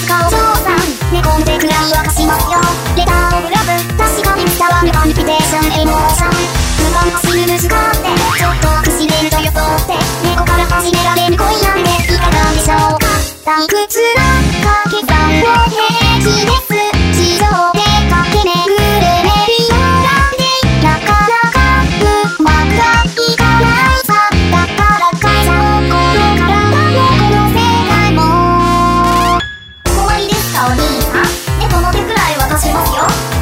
つかお嬢さん寝込んでしますよレターオブラブ確かに伝わるパンピテーションエモーション無言走る息子ってちょっとくしれると予想って猫から始められる恋なんていかがでしょうか。退屈なお兄さん。猫の手くらい渡しますよ。